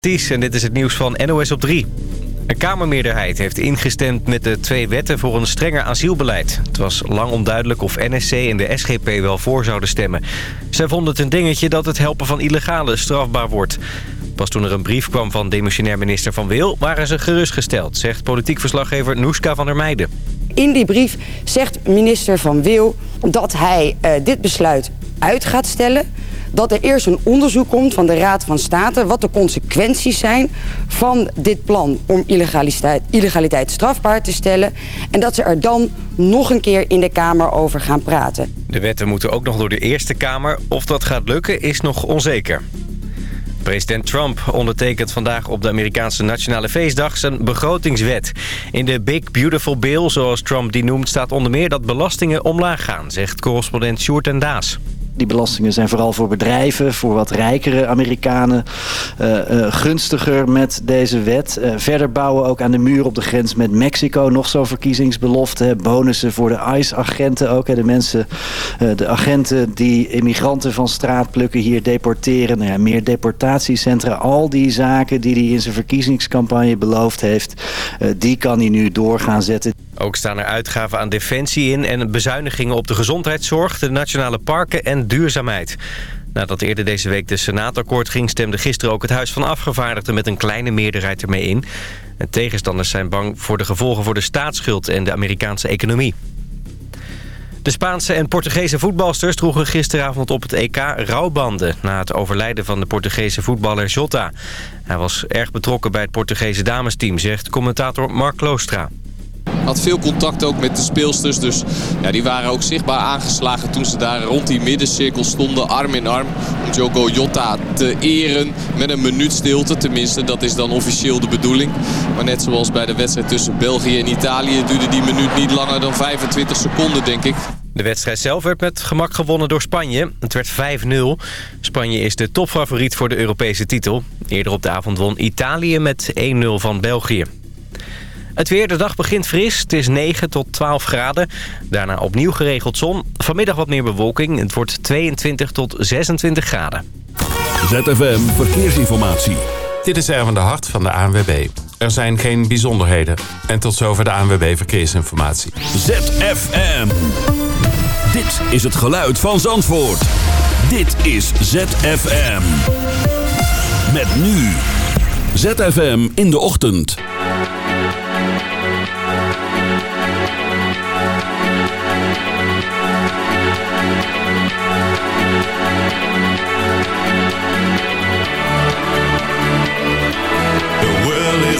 En dit is het nieuws van NOS op 3. Een Kamermeerderheid heeft ingestemd met de twee wetten voor een strenger asielbeleid. Het was lang onduidelijk of NSC en de SGP wel voor zouden stemmen. Zij vonden het een dingetje dat het helpen van illegale strafbaar wordt. Pas toen er een brief kwam van demissionair minister Van Wil... waren ze gerustgesteld, zegt politiek verslaggever Noeska van der Meijden. In die brief zegt minister Van Wil dat hij uh, dit besluit uit gaat stellen dat er eerst een onderzoek komt van de Raad van State... wat de consequenties zijn van dit plan om illegaliteit, illegaliteit strafbaar te stellen... en dat ze er dan nog een keer in de Kamer over gaan praten. De wetten moeten ook nog door de Eerste Kamer. Of dat gaat lukken is nog onzeker. President Trump ondertekent vandaag op de Amerikaanse Nationale Feestdag zijn begrotingswet. In de Big Beautiful Bill, zoals Trump die noemt, staat onder meer dat belastingen omlaag gaan, zegt correspondent Sjoerd en Daas. Die belastingen zijn vooral voor bedrijven, voor wat rijkere Amerikanen uh, uh, gunstiger met deze wet. Uh, verder bouwen ook aan de muur op de grens met Mexico nog zo'n verkiezingsbelofte. Bonussen voor de ICE-agenten ook. Hè, de mensen, de agenten die immigranten van straat plukken, hier deporteren. Nou meer deportatiecentra. Al die zaken die hij in zijn verkiezingscampagne beloofd heeft, die kan hij nu door gaan zetten. Ook staan er uitgaven aan defensie in en bezuinigingen op de gezondheidszorg, de nationale parken en duurzaamheid. Nadat eerder deze week de Senaat akkoord ging... stemde gisteren ook het Huis van Afgevaardigden met een kleine meerderheid ermee in. En tegenstanders zijn bang voor de gevolgen voor de staatsschuld en de Amerikaanse economie. De Spaanse en Portugese voetbalsters droegen gisteravond op het EK rouwbanden... na het overlijden van de Portugese voetballer Jota. Hij was erg betrokken bij het Portugese damesteam, zegt commentator Mark Kloostra. Had veel contact ook met de speelsters. Dus ja, die waren ook zichtbaar aangeslagen toen ze daar rond die middencirkel stonden. Arm in arm om Joko Jota te eren. Met een minuut stilte. Tenminste, dat is dan officieel de bedoeling. Maar net zoals bij de wedstrijd tussen België en Italië... duurde die minuut niet langer dan 25 seconden, denk ik. De wedstrijd zelf werd met gemak gewonnen door Spanje. Het werd 5-0. Spanje is de topfavoriet voor de Europese titel. Eerder op de avond won Italië met 1-0 van België. Het weer, de dag begint fris. Het is 9 tot 12 graden. Daarna opnieuw geregeld zon. Vanmiddag wat meer bewolking. Het wordt 22 tot 26 graden. ZFM Verkeersinformatie. Dit is Erwin de Hart van de ANWB. Er zijn geen bijzonderheden. En tot zover de ANWB Verkeersinformatie. ZFM. Dit is het geluid van Zandvoort. Dit is ZFM. Met nu. ZFM in de ochtend.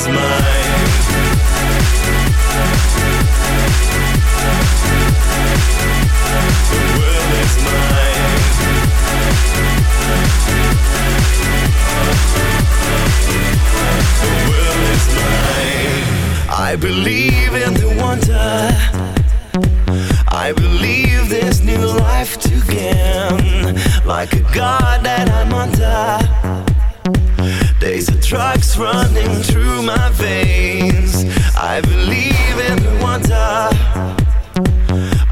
I believe in the wonder. I believe there's new life. Like a god that I'm under. There's a drugs running through my veins. I believe in the wonder.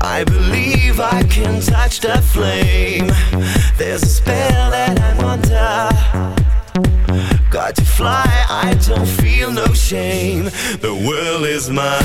I believe I can touch the flame. There's a spell that I'm under. Got to fly, I don't feel no shame. The world is mine.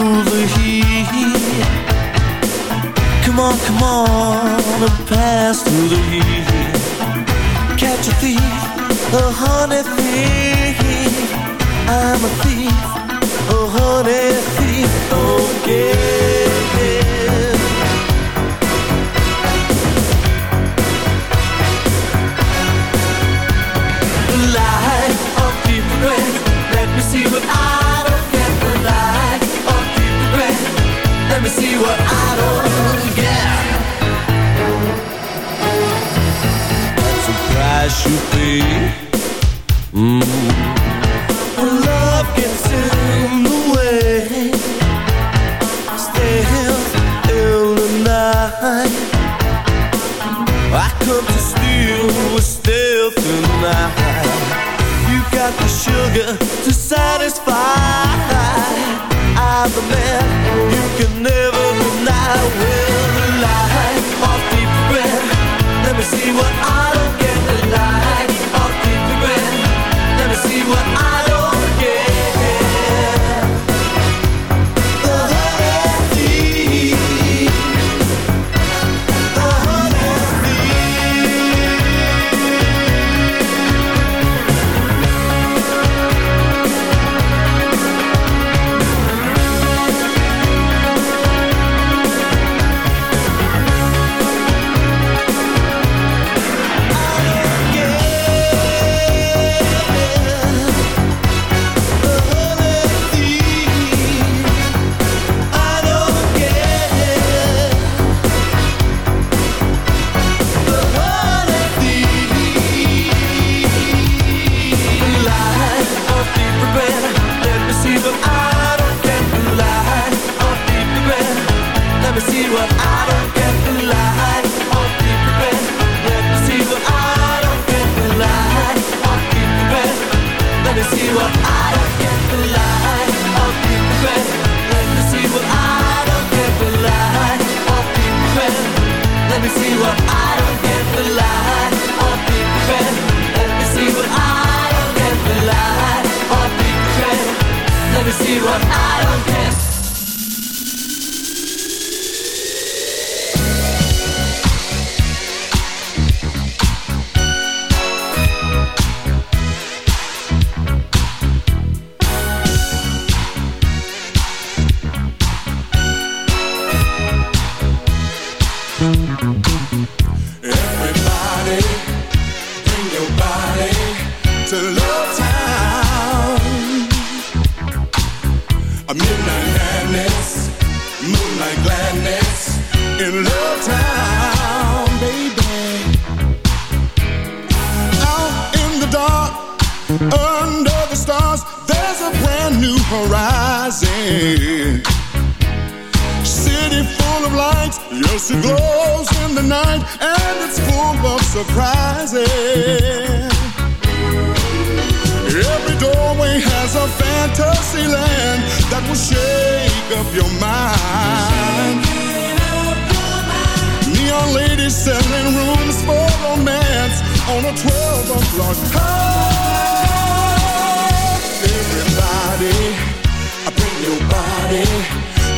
The heat. Come on, come on, and pass through the heat. Catch a thief, a honey thief. I'm a thief, a honey thief. Okay. See what I don't get. Price you pay. Mm. When love gets in the way, in the night. I come to steal with stealth in the night. You got the sugar see what I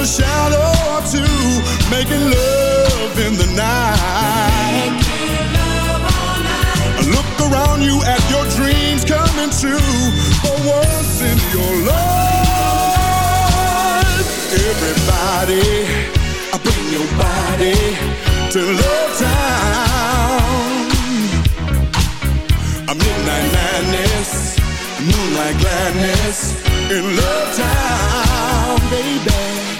a shadow or two, making love in the night. Give love all night. Look around you at your dreams coming true. For once in your life, everybody, bring your body to love town. Midnight madness, moonlight gladness in love town, baby.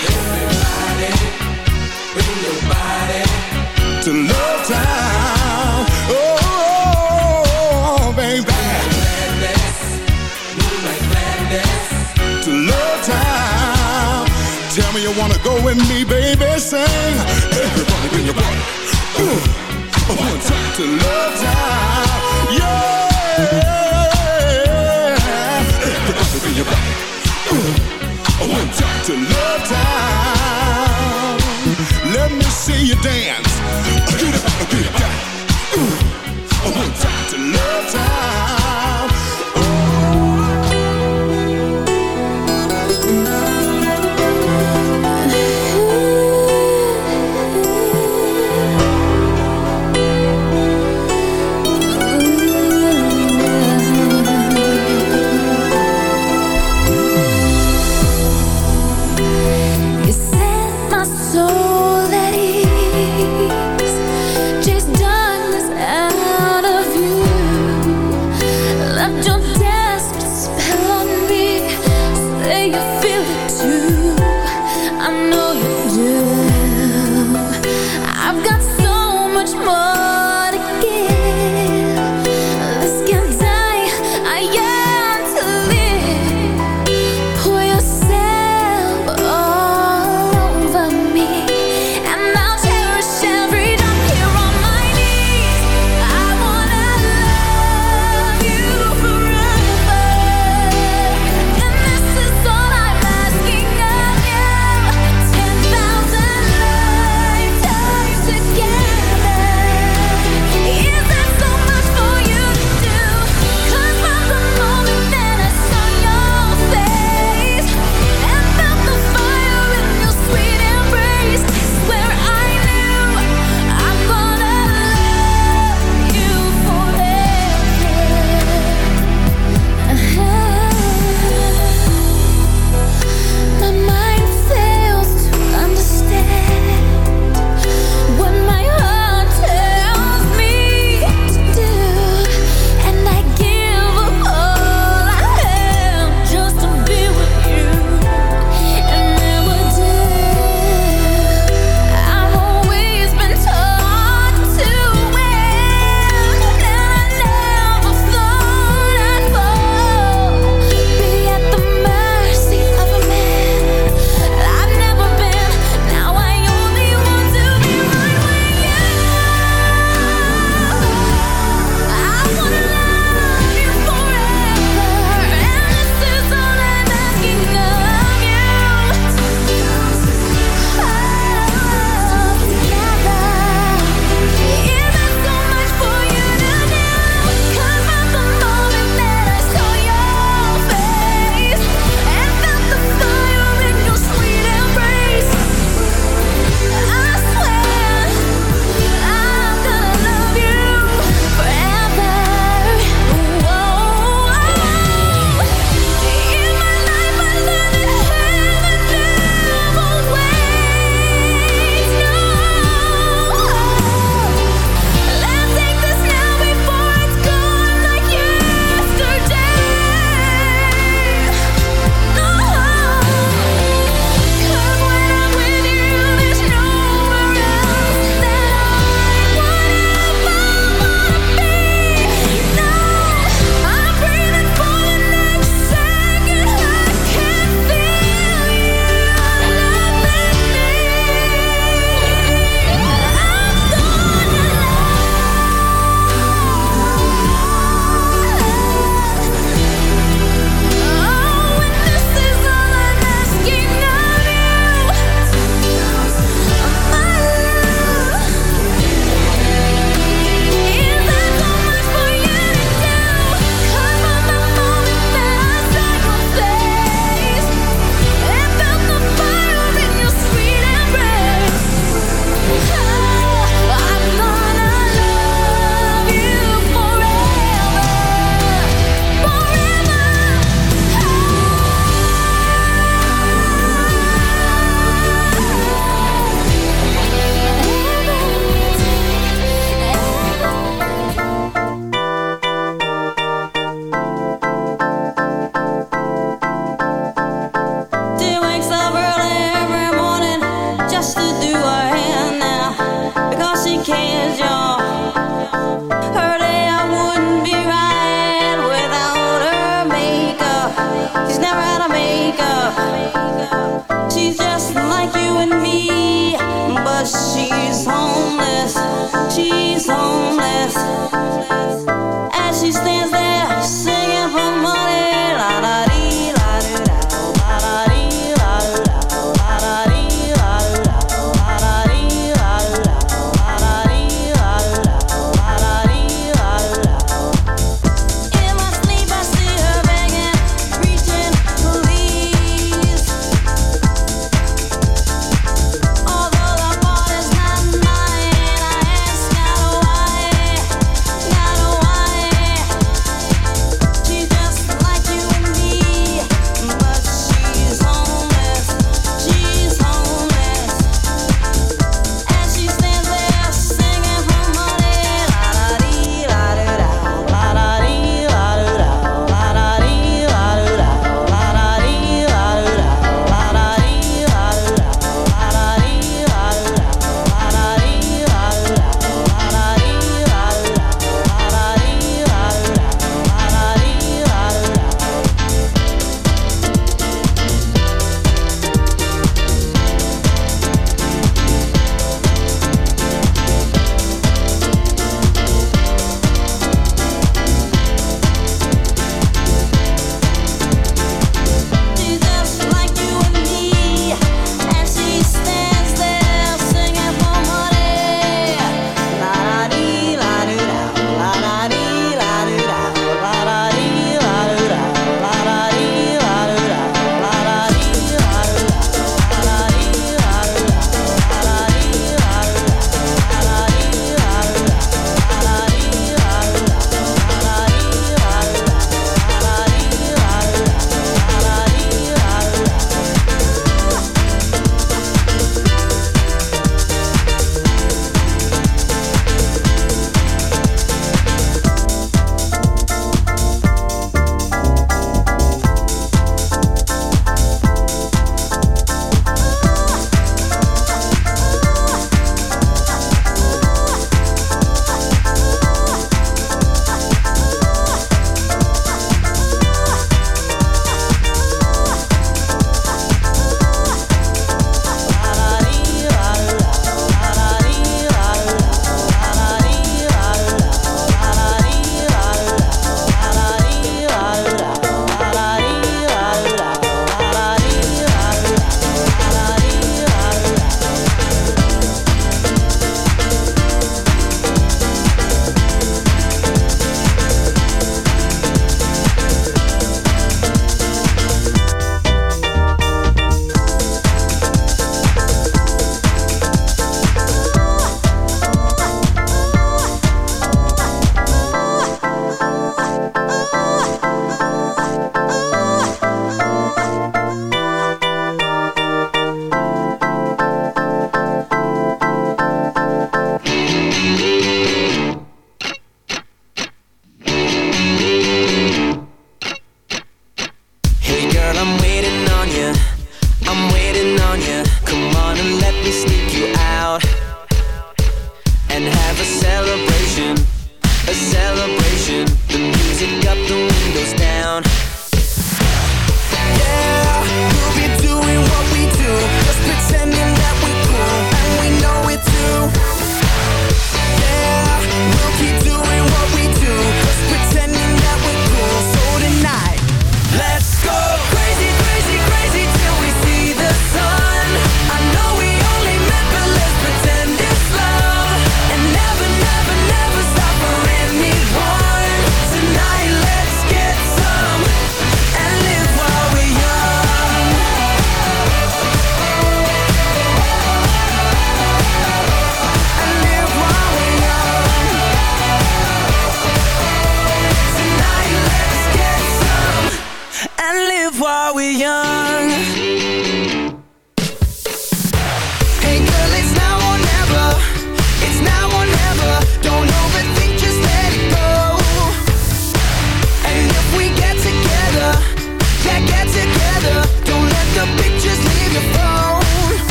You wanna go with me, baby. Sing. Everybody, bring your body. Ooh. One time to Love Town. Yeah. Everybody, bring your body. Ooh. One time to Love Town. Let me see you dance. Uh, get up, get down. Ooh. One time to Love Town.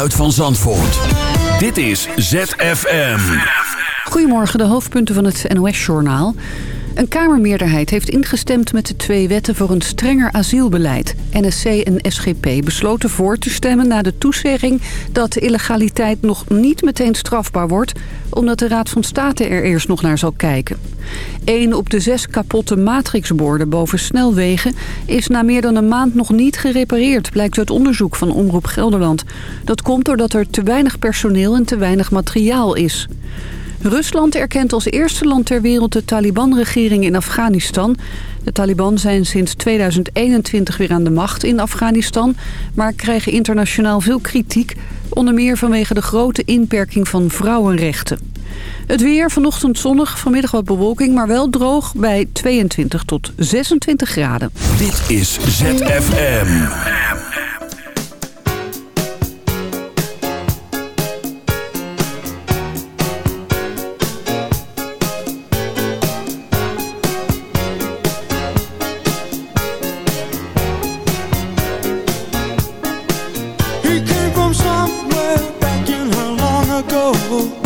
Geluid van Zandvoort. Dit is ZFM. Goedemorgen, de hoofdpunten van het NOS-journaal. Een Kamermeerderheid heeft ingestemd met de twee wetten voor een strenger asielbeleid. NSC en SGP besloten voor te stemmen na de toezegging dat de illegaliteit nog niet meteen strafbaar wordt, omdat de Raad van State er eerst nog naar zal kijken. Eén op de zes kapotte matrixborden boven snelwegen is na meer dan een maand nog niet gerepareerd, blijkt uit onderzoek van Omroep Gelderland. Dat komt doordat er te weinig personeel en te weinig materiaal is. Rusland erkent als eerste land ter wereld de Taliban-regering in Afghanistan. De Taliban zijn sinds 2021 weer aan de macht in Afghanistan... maar krijgen internationaal veel kritiek... onder meer vanwege de grote inperking van vrouwenrechten. Het weer vanochtend zonnig, vanmiddag wat bewolking... maar wel droog bij 22 tot 26 graden. Dit is ZFM. Long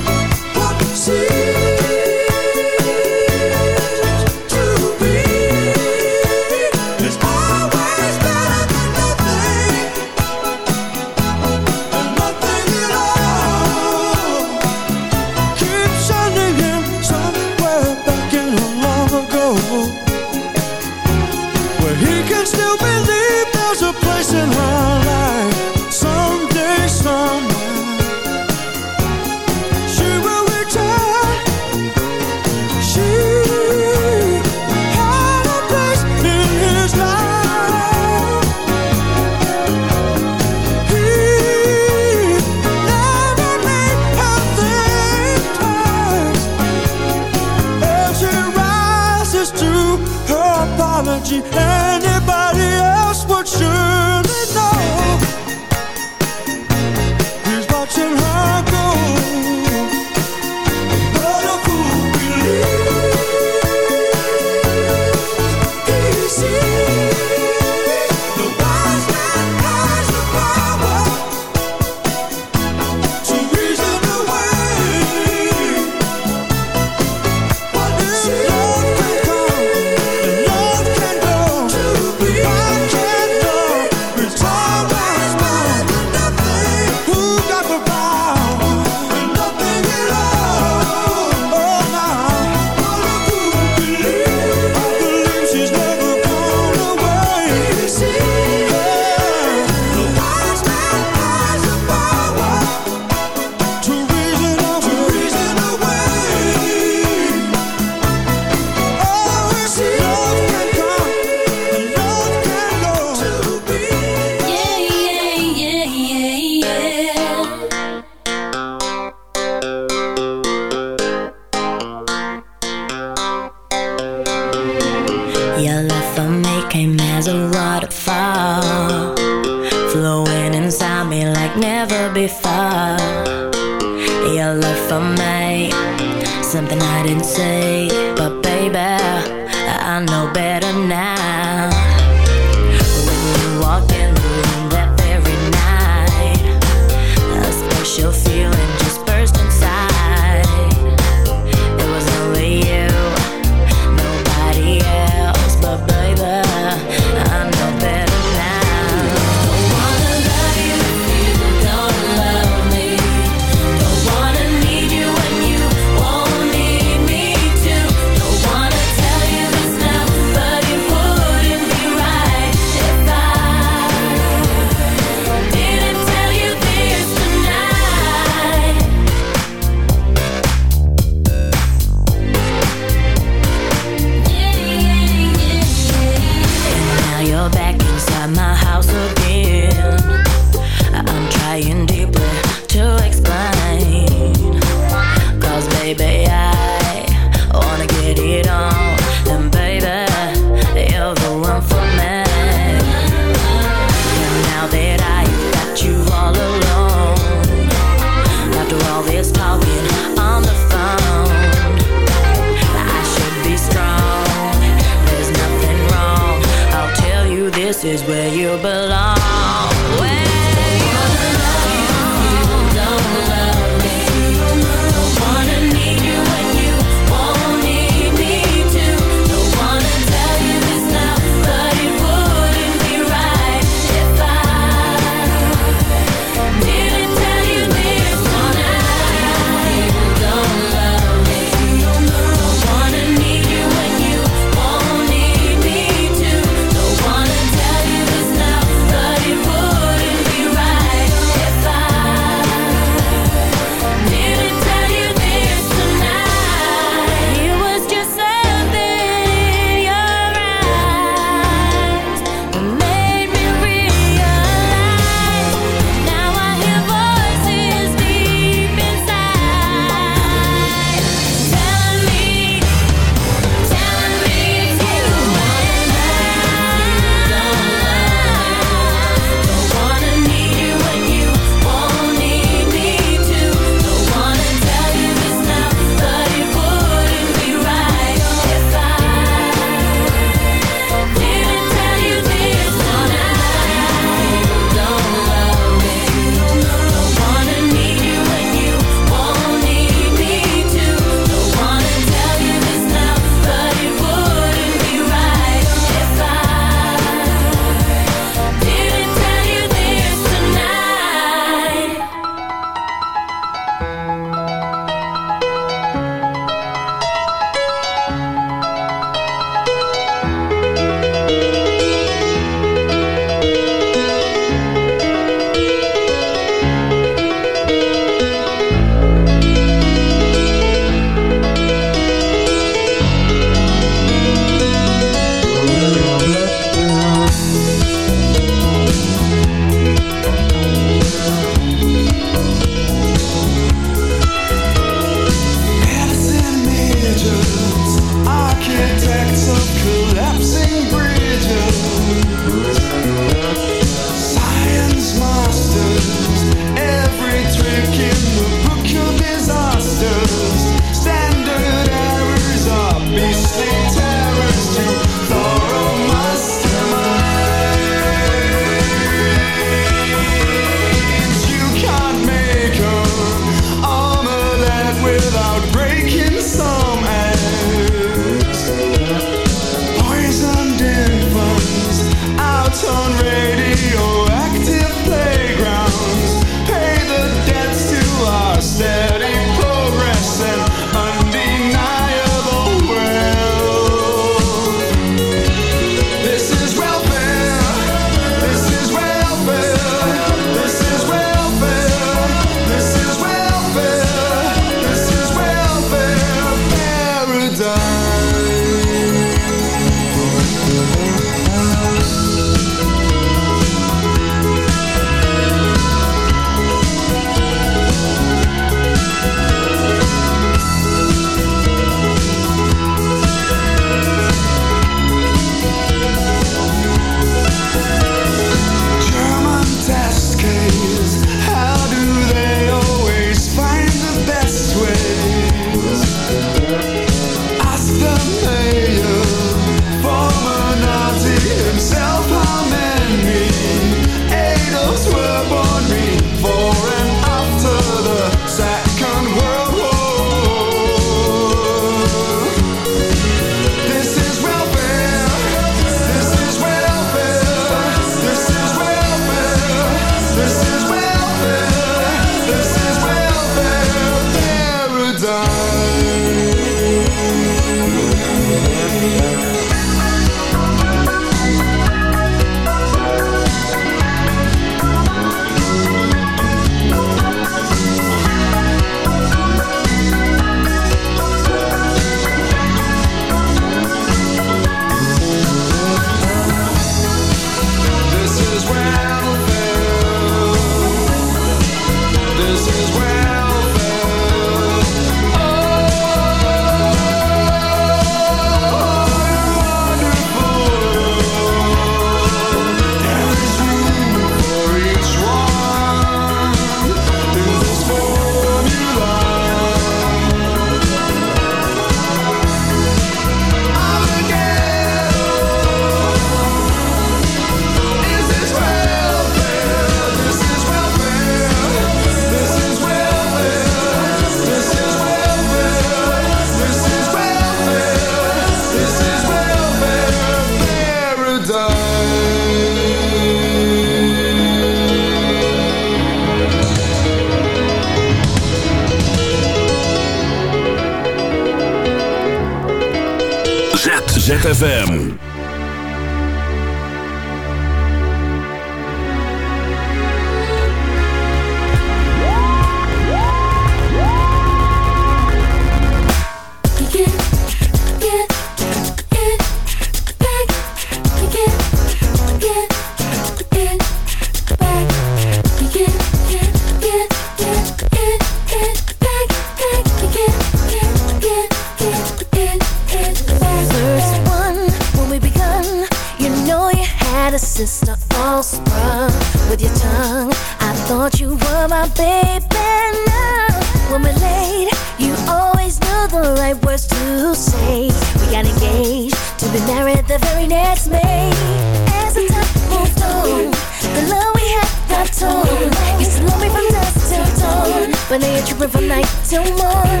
but now you're tripping from night till morn.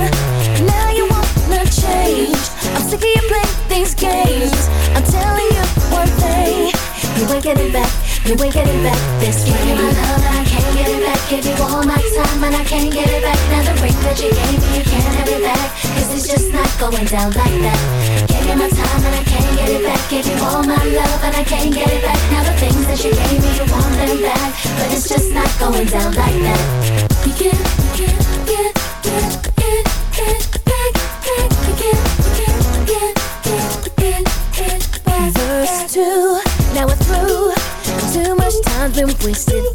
Now you wanna change. I'm sick of you playing these games. I'm telling you one thing, you ain't getting back. You ain't getting back this way. Give you can't all my time and I can't get it back. Now the ring that you gave me, you can't have it back. Cause it's just not going down like that. Give you my time and I can't get it back. Give you all my love and I can't get it back. Now the things that you gave me, you want them back. But it's just not going down like that. You get, you get, get back. Verse two, now we're through. Too much time's been wasted.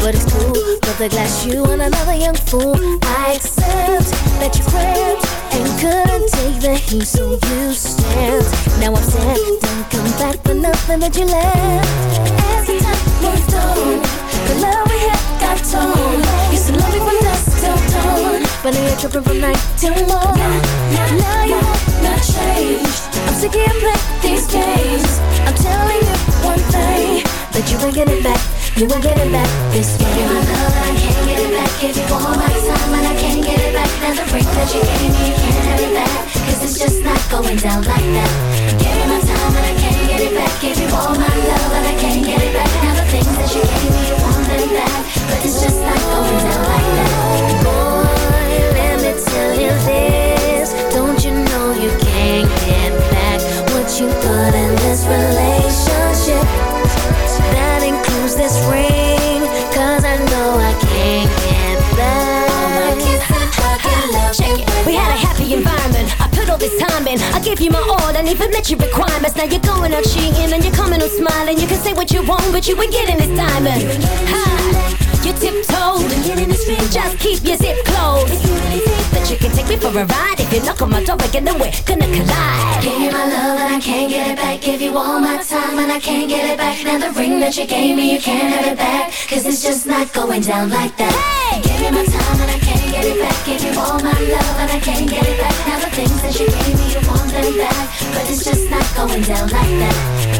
But it's cool, the glass you and another young fool. I accept that you're cramped and couldn't take the heat, so you stamped. Now I'm sad, don't come back for nothing that you left. As the time moved on, the love we had got torn. Used to love me from dusk till dawn, but now you're tripping from night till morn. Now you not change. I'm sick of these games. I'm telling you one thing that you ain't getting back. You ain't getting back this way. Give you my and I can't get it back. Give you all my time and I can't get it back. Now the ring that you gave me, you can't have it back. Cause it's just not going down like that. Give you my time and I can't get it back. Give you all my love and I can't get it back. Now the things that you gave me, you want them back. But it's just not going down like that. Boy, let me tell you this. Relationship? That includes this ring. Cause I know I can't get back. We had a happy environment. I put all this time in. I gave you my all and even met your requirements. Now you're going out cheating and you're coming out smiling. You can say what you want, but you ain't getting this diamond. You tiptoed and getting this ring. Just keep your zip closed. If you really think that you can take me for a ride, if you knock on my door again, then we're gonna collide. Give you my love and I can't get it back. Give you all my time and I can't get it back. Now the ring that you gave me, you can't have it back. Cause it's just not going down like that. Hey! Give you my time and I can't get it back. Give you all my love and I can't get it back. Now the things that you gave me, you want them back. But it's just not going down like that.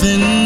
Faith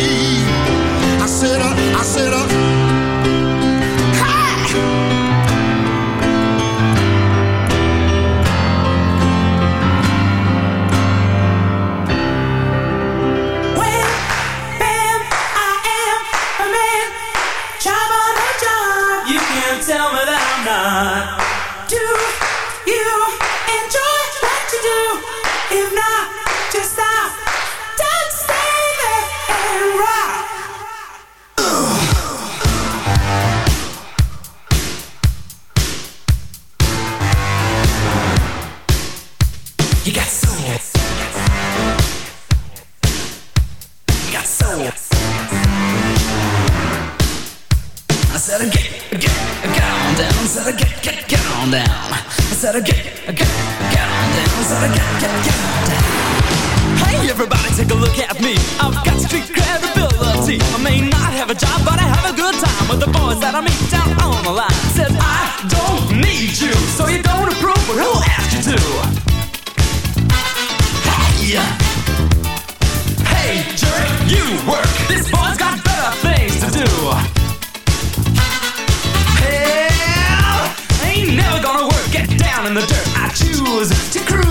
Said, I down in the dirt. I choose to cruise.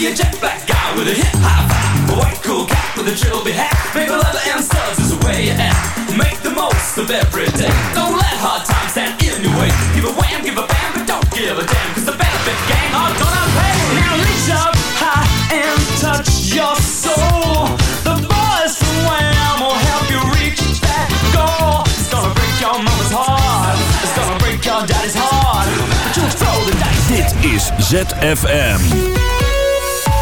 Maybe a jet black guy with a hip hop vibe, a white cool cat with a trilby hat, maybe leather and studs is the way you act. Make the most of every day. Don't let hard times stand in your way. Give a wham, give a bam, but don't give a damn, cause the benefit gang are gonna pay. Now reach up high and touch your soul. The boys from Wham will help you reach that goal. It's gonna break your mama's heart. It's gonna break your daddy's heart. But you'll throw the dice. Dit is ZFM.